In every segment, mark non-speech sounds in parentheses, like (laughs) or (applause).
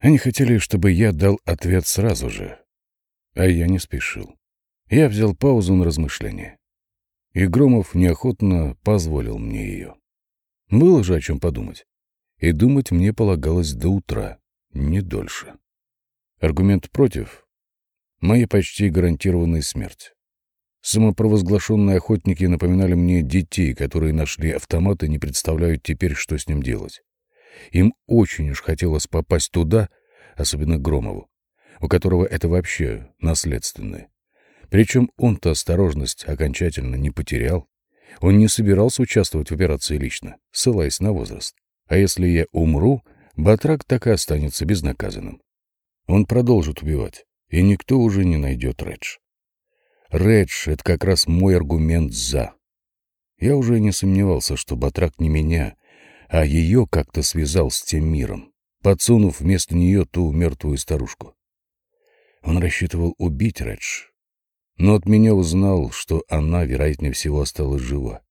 Они хотели, чтобы я дал ответ сразу же, а я не спешил. Я взял паузу на размышление. И Громов неохотно позволил мне ее. Было же о чем подумать. И думать мне полагалось до утра, не дольше. Аргумент против — моя почти гарантированная смерть. Самопровозглашенные охотники напоминали мне детей, которые нашли автомат и не представляют теперь, что с ним делать. Им очень уж хотелось попасть туда, особенно Громову, у которого это вообще наследственное. Причем он-то осторожность окончательно не потерял. Он не собирался участвовать в операции лично, ссылаясь на возраст. А если я умру, Батрак так и останется безнаказанным. Он продолжит убивать, и никто уже не найдет Редж. Редж — это как раз мой аргумент «за». Я уже не сомневался, что Батрак не меня, а ее как-то связал с тем миром, подсунув вместо нее ту мертвую старушку. Он рассчитывал убить Редж, но от меня узнал, что она, вероятнее всего, осталась жива.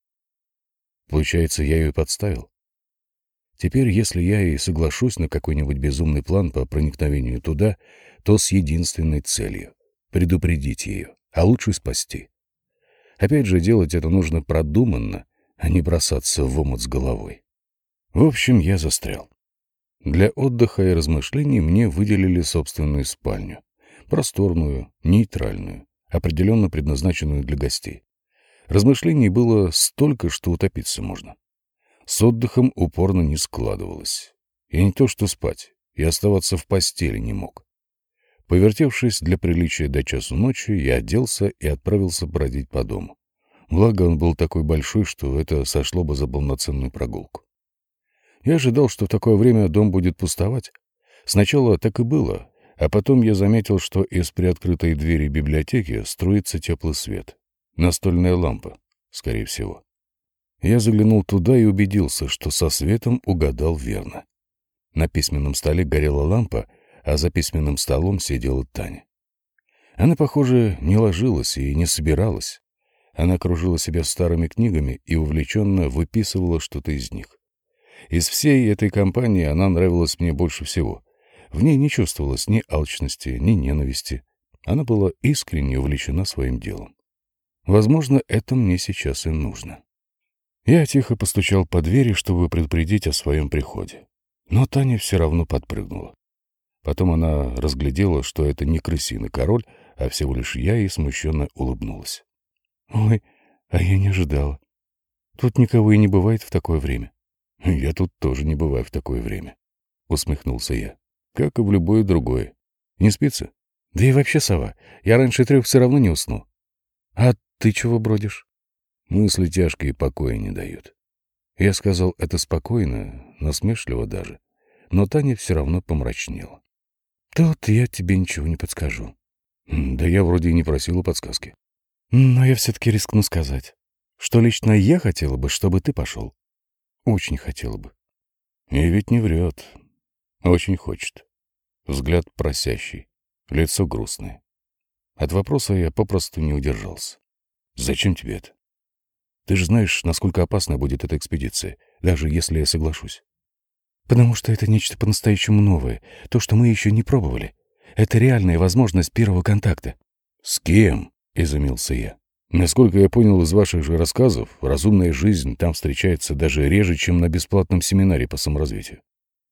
Получается, я ее подставил? Теперь, если я и соглашусь на какой-нибудь безумный план по проникновению туда, то с единственной целью — предупредить ее, а лучше спасти. Опять же, делать это нужно продуманно, а не бросаться в омут с головой. В общем, я застрял. Для отдыха и размышлений мне выделили собственную спальню. Просторную, нейтральную, определенно предназначенную для гостей. Размышлений было столько, что утопиться можно. С отдыхом упорно не складывалось. И не то что спать, и оставаться в постели не мог. Повертевшись для приличия до часу ночи, я оделся и отправился бродить по дому. Благо, он был такой большой, что это сошло бы за полноценную прогулку. Я ожидал, что в такое время дом будет пустовать. Сначала так и было, а потом я заметил, что из приоткрытой двери библиотеки струится теплый свет. Настольная лампа, скорее всего. Я заглянул туда и убедился, что со светом угадал верно. На письменном столе горела лампа, а за письменным столом сидела Таня. Она, похоже, не ложилась и не собиралась. Она окружила себя старыми книгами и увлеченно выписывала что-то из них. Из всей этой компании она нравилась мне больше всего. В ней не чувствовалось ни алчности, ни ненависти. Она была искренне увлечена своим делом. Возможно, это мне сейчас и нужно. Я тихо постучал по двери, чтобы предупредить о своем приходе. Но Таня все равно подпрыгнула. Потом она разглядела, что это не крысиный король, а всего лишь я, и смущенно улыбнулась. «Ой, а я не ожидала. Тут никого и не бывает в такое время». «Я тут тоже не бываю в такое время», — усмехнулся я. «Как и в любое другое. Не спится?» «Да и вообще, сова, я раньше трех все равно не усну». «А ты чего бродишь?» Мысли тяжкие покоя не дают. Я сказал это спокойно, насмешливо даже, но Таня все равно помрачнела. «Тут я тебе ничего не подскажу». «Да я вроде и не просила подсказки». «Но я все-таки рискну сказать, что лично я хотела бы, чтобы ты пошел. Очень хотела бы. И ведь не врет. Очень хочет. Взгляд просящий, лицо грустное. От вопроса я попросту не удержался. «Зачем тебе это? Ты же знаешь, насколько опасна будет эта экспедиция, даже если я соглашусь». «Потому что это нечто по-настоящему новое, то, что мы еще не пробовали. Это реальная возможность первого контакта». «С кем?» — изумился я. Насколько я понял из ваших же рассказов, разумная жизнь там встречается даже реже, чем на бесплатном семинаре по саморазвитию.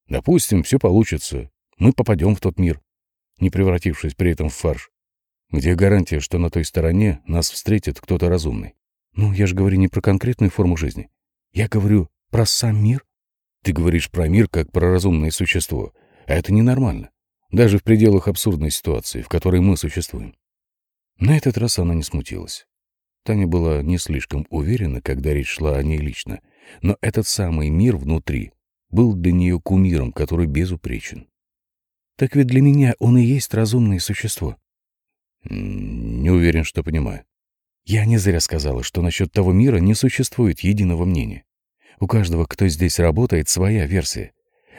Допустим, все получится, мы попадем в тот мир, не превратившись при этом в фарш. Где гарантия, что на той стороне нас встретит кто-то разумный? Ну, я же говорю не про конкретную форму жизни. Я говорю про сам мир. Ты говоришь про мир как про разумное существо, а это ненормально. Даже в пределах абсурдной ситуации, в которой мы существуем. На этот раз она не смутилась. Таня была не слишком уверена, когда речь шла о ней лично, но этот самый мир внутри был для нее кумиром, который безупречен. Так ведь для меня он и есть разумное существо. Не уверен, что понимаю. Я не зря сказала, что насчет того мира не существует единого мнения. У каждого, кто здесь работает, своя версия.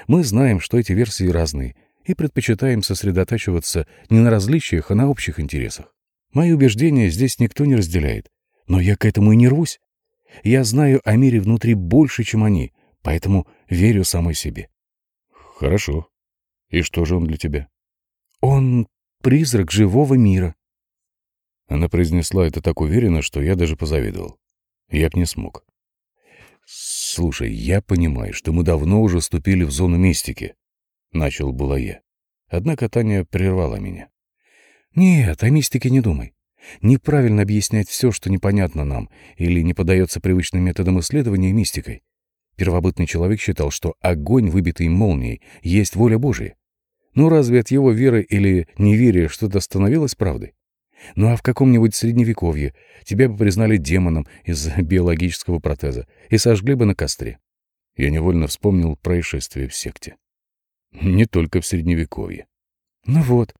Мы знаем, что эти версии разные, и предпочитаем сосредотачиваться не на различиях, а на общих интересах. Мои убеждения здесь никто не разделяет, но я к этому и не рвусь. Я знаю о мире внутри больше, чем они, поэтому верю самой себе. Хорошо. И что же он для тебя? Он призрак живого мира. Она произнесла это так уверенно, что я даже позавидовал. Я б не смог. «Слушай, я понимаю, что мы давно уже ступили в зону мистики», — начал было я. Однако Таня прервала меня. «Нет, о мистике не думай. Неправильно объяснять все, что непонятно нам или не подается привычным методам исследования мистикой. Первобытный человек считал, что огонь, выбитый молнией, есть воля Божия. Ну разве от его веры или неверия что-то становилось правдой? Ну а в каком-нибудь средневековье тебя бы признали демоном из-за биологического протеза и сожгли бы на костре. Я невольно вспомнил происшествие в секте. Не только в средневековье. Ну вот,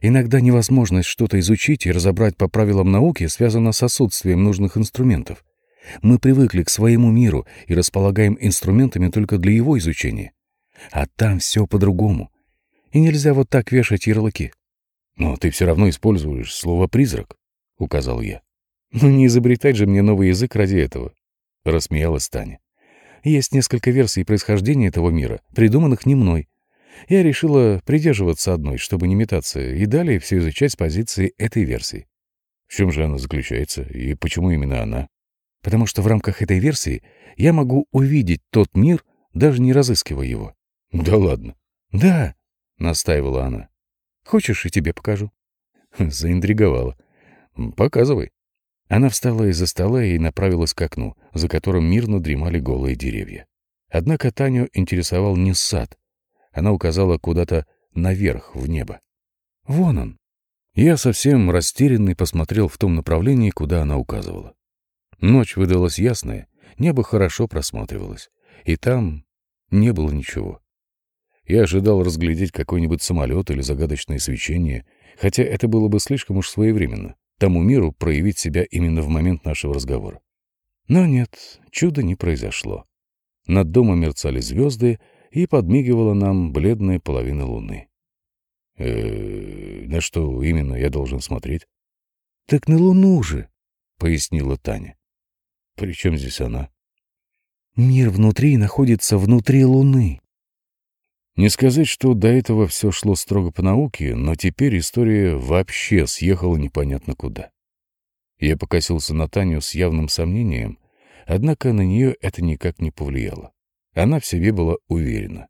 иногда невозможность что-то изучить и разобрать по правилам науки связана с отсутствием нужных инструментов. Мы привыкли к своему миру и располагаем инструментами только для его изучения. А там все по-другому. И нельзя вот так вешать ярлыки. «Но ты все равно используешь слово «призрак», — указал я. «Ну не изобретать же мне новый язык ради этого», — рассмеялась Таня. «Есть несколько версий происхождения этого мира, придуманных не мной. Я решила придерживаться одной, чтобы не метаться, и далее все изучать с позиции этой версии». В чем же она заключается, и почему именно она? Потому что в рамках этой версии я могу увидеть тот мир, даже не разыскивая его. «Да ладно». «Да», — настаивала она. Хочешь, и тебе покажу?» (laughs) Заинтриговала. «Показывай». Она встала из-за стола и направилась к окну, за которым мирно дремали голые деревья. Однако Таню интересовал не сад. Она указала куда-то наверх, в небо. «Вон он». Я совсем растерянный посмотрел в том направлении, куда она указывала. Ночь выдалась ясная, небо хорошо просматривалось, и там не было ничего. Я ожидал разглядеть какой-нибудь самолет или загадочное свечение, хотя это было бы слишком уж своевременно, тому миру проявить себя именно в момент нашего разговора. Но нет, чуда не произошло. Над домом мерцали звезды, и подмигивала нам бледная половина луны. «Э, на что именно я должен смотреть?» «Так на луну же», — пояснила Таня. «При чем здесь она?» «Мир внутри находится внутри луны. Не сказать, что до этого все шло строго по науке, но теперь история вообще съехала непонятно куда. Я покосился на Таню с явным сомнением, однако на нее это никак не повлияло. Она в себе была уверена.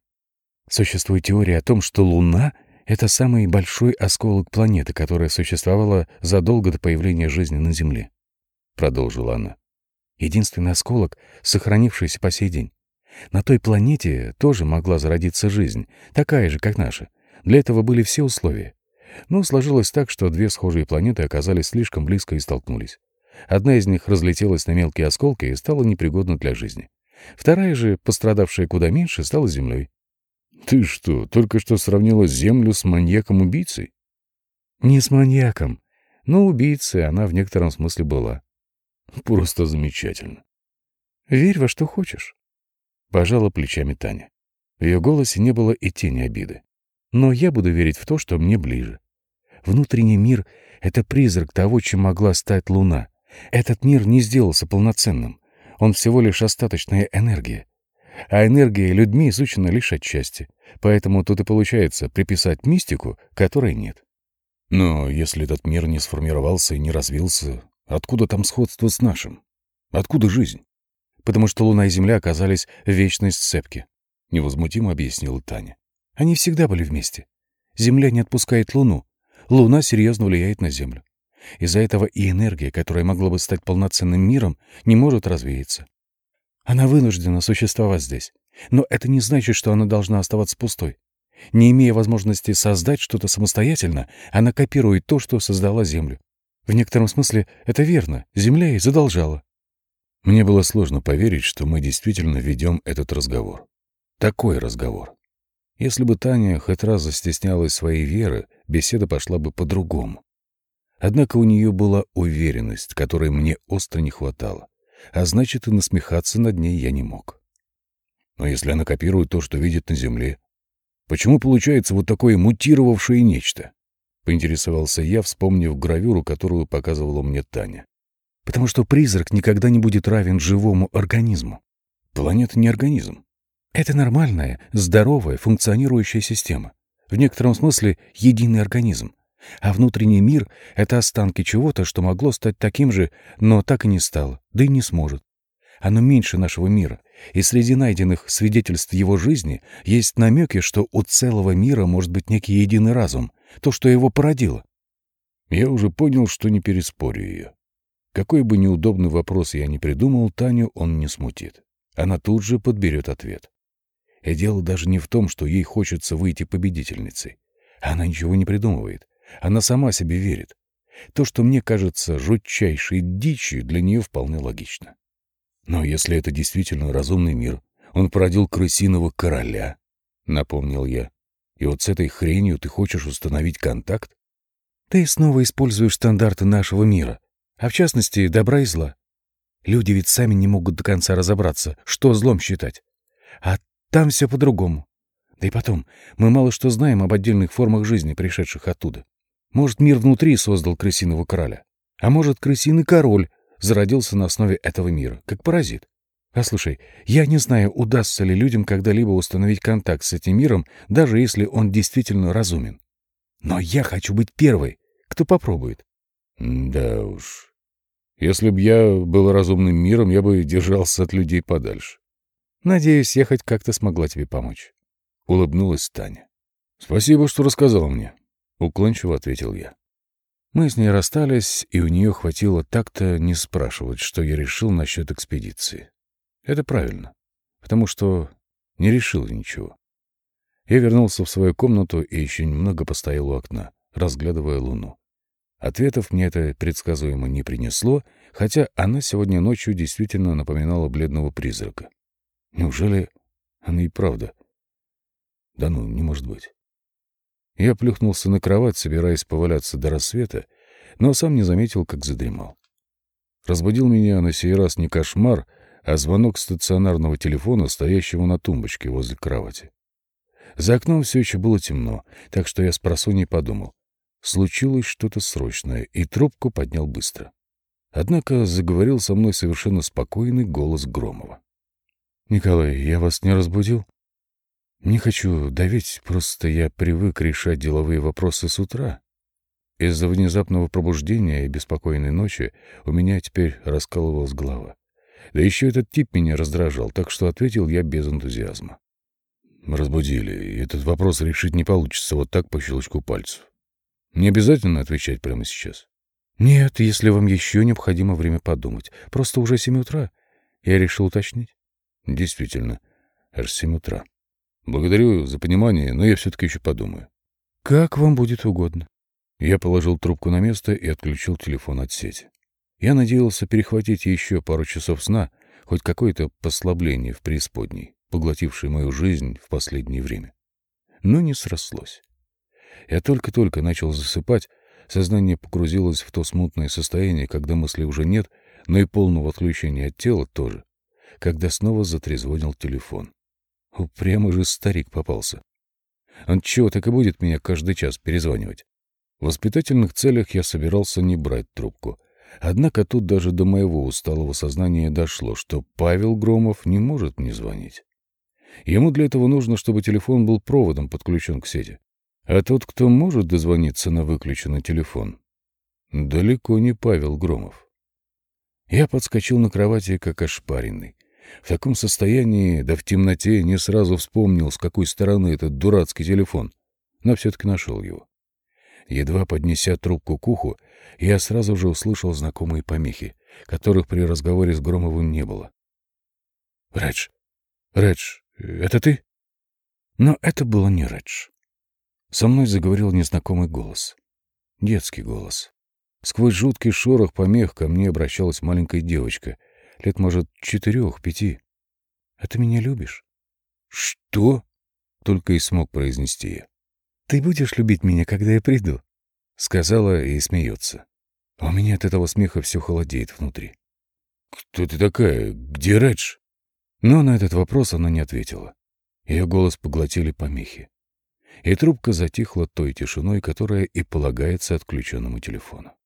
Существует теория о том, что Луна — это самый большой осколок планеты, которая существовала задолго до появления жизни на Земле. Продолжила она. Единственный осколок, сохранившийся по сей день. На той планете тоже могла зародиться жизнь, такая же, как наша. Для этого были все условия. Но сложилось так, что две схожие планеты оказались слишком близко и столкнулись. Одна из них разлетелась на мелкие осколки и стала непригодна для жизни. Вторая же, пострадавшая куда меньше, стала Землей. «Ты что, только что сравнила Землю с маньяком-убийцей?» «Не с маньяком, но убийцей она в некотором смысле была». «Просто замечательно». «Верь во что хочешь». Пожала плечами Таня. В ее голосе не было и тени обиды. Но я буду верить в то, что мне ближе. Внутренний мир — это призрак того, чем могла стать Луна. Этот мир не сделался полноценным. Он всего лишь остаточная энергия. А энергия людьми изучена лишь отчасти. Поэтому тут и получается приписать мистику, которой нет. Но если этот мир не сформировался и не развился, откуда там сходство с нашим? Откуда жизнь? потому что Луна и Земля оказались в вечной сцепке», — невозмутимо объяснила Таня. «Они всегда были вместе. Земля не отпускает Луну. Луна серьезно влияет на Землю. Из-за этого и энергия, которая могла бы стать полноценным миром, не может развеяться. Она вынуждена существовать здесь. Но это не значит, что она должна оставаться пустой. Не имея возможности создать что-то самостоятельно, она копирует то, что создала Землю. В некотором смысле это верно. Земля ей задолжала. Мне было сложно поверить, что мы действительно ведем этот разговор. Такой разговор. Если бы Таня хоть раз застеснялась своей веры, беседа пошла бы по-другому. Однако у нее была уверенность, которой мне остро не хватало, а значит, и насмехаться над ней я не мог. Но если она копирует то, что видит на Земле, почему получается вот такое мутировавшее нечто? Поинтересовался я, вспомнив гравюру, которую показывала мне Таня потому что призрак никогда не будет равен живому организму. Планета не организм. Это нормальная, здоровая, функционирующая система. в некотором смысле единый организм. А внутренний мир — это останки чего-то, что могло стать таким же, но так и не стало, да и не сможет. Оно меньше нашего мира, и среди найденных свидетельств его жизни есть намеки, что у целого мира может быть некий единый разум, то, что его породило. Я уже понял, что не переспорю ее. Какой бы неудобный вопрос я ни придумал, Таню он не смутит. Она тут же подберет ответ. И дело даже не в том, что ей хочется выйти победительницей. Она ничего не придумывает. Она сама себе верит. То, что мне кажется жутчайшей дичью, для нее вполне логично. Но если это действительно разумный мир, он породил крысиного короля, — напомнил я. И вот с этой хренью ты хочешь установить контакт? Ты снова используешь стандарты нашего мира, а в частности, добра и зла. Люди ведь сами не могут до конца разобраться, что злом считать. А там все по-другому. Да и потом, мы мало что знаем об отдельных формах жизни, пришедших оттуда. Может, мир внутри создал крысиного короля, а может, крысиный король зародился на основе этого мира, как паразит. А слушай, я не знаю, удастся ли людям когда-либо установить контакт с этим миром, даже если он действительно разумен. Но я хочу быть первой, кто попробует. Да уж. Если б я был разумным миром, я бы держался от людей подальше. Надеюсь, я хоть как-то смогла тебе помочь. Улыбнулась Таня. Спасибо, что рассказала мне. Уклончиво ответил я. Мы с ней расстались, и у нее хватило так-то не спрашивать, что я решил насчет экспедиции. Это правильно, потому что не решил ничего. Я вернулся в свою комнату и еще немного постоял у окна, разглядывая луну. Ответов мне это предсказуемо не принесло, хотя она сегодня ночью действительно напоминала бледного призрака. Неужели она и правда? Да ну, не может быть. Я плюхнулся на кровать, собираясь поваляться до рассвета, но сам не заметил, как задремал. Разбудил меня на сей раз не кошмар, а звонок стационарного телефона, стоящего на тумбочке возле кровати. За окном все еще было темно, так что я с просонья подумал. Случилось что-то срочное, и трубку поднял быстро. Однако заговорил со мной совершенно спокойный голос Громова. — Николай, я вас не разбудил? Не хочу давить, просто я привык решать деловые вопросы с утра. Из-за внезапного пробуждения и беспокойной ночи у меня теперь раскалывалась голова. Да еще этот тип меня раздражал, так что ответил я без энтузиазма. Разбудили, и этот вопрос решить не получится вот так по щелчку пальцев. Не обязательно отвечать прямо сейчас. Нет, если вам еще необходимо время подумать. Просто уже семь утра. Я решил уточнить. Действительно, аж семь утра. Благодарю за понимание, но я все-таки еще подумаю. Как вам будет угодно. Я положил трубку на место и отключил телефон от сети. Я надеялся перехватить еще пару часов сна, хоть какое-то послабление в преисподней, поглотившей мою жизнь в последнее время. Но не срослось. Я только-только начал засыпать, сознание погрузилось в то смутное состояние, когда мысли уже нет, но и полного отключения от тела тоже, когда снова затрезвонил телефон. Упрямый же старик попался. Он чего так и будет меня каждый час перезванивать? В воспитательных целях я собирался не брать трубку. Однако тут даже до моего усталого сознания дошло, что Павел Громов не может мне звонить. Ему для этого нужно, чтобы телефон был проводом подключен к сети. А тот, кто может дозвониться на выключенный телефон, далеко не Павел Громов. Я подскочил на кровати, как ошпаренный. В таком состоянии, да в темноте, не сразу вспомнил, с какой стороны этот дурацкий телефон, но все-таки нашел его. Едва поднеся трубку к уху, я сразу же услышал знакомые помехи, которых при разговоре с Громовым не было. «Редж! Редж, это ты?» Но это было не Редж. Со мной заговорил незнакомый голос. Детский голос. Сквозь жуткий шорох помех ко мне обращалась маленькая девочка — лет, может, четырех-пяти. А ты меня любишь? Что? Только и смог произнести я. Ты будешь любить меня, когда я приду? Сказала и смеется. А у меня от этого смеха все холодеет внутри. Кто ты такая? Где Редж? Но на этот вопрос она не ответила. Ее голос поглотили помехи. И трубка затихла той тишиной, которая и полагается отключенному телефону.